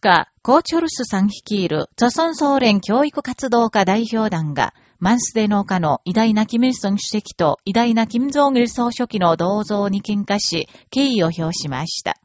日、コーチョルスさん率いる、著村総連教育活動家代表団が、マンスデ農家の偉大なキム・イルソン主席と偉大なキム・ジョン・ル総書記の銅像に喧嘩し、敬意を表しました。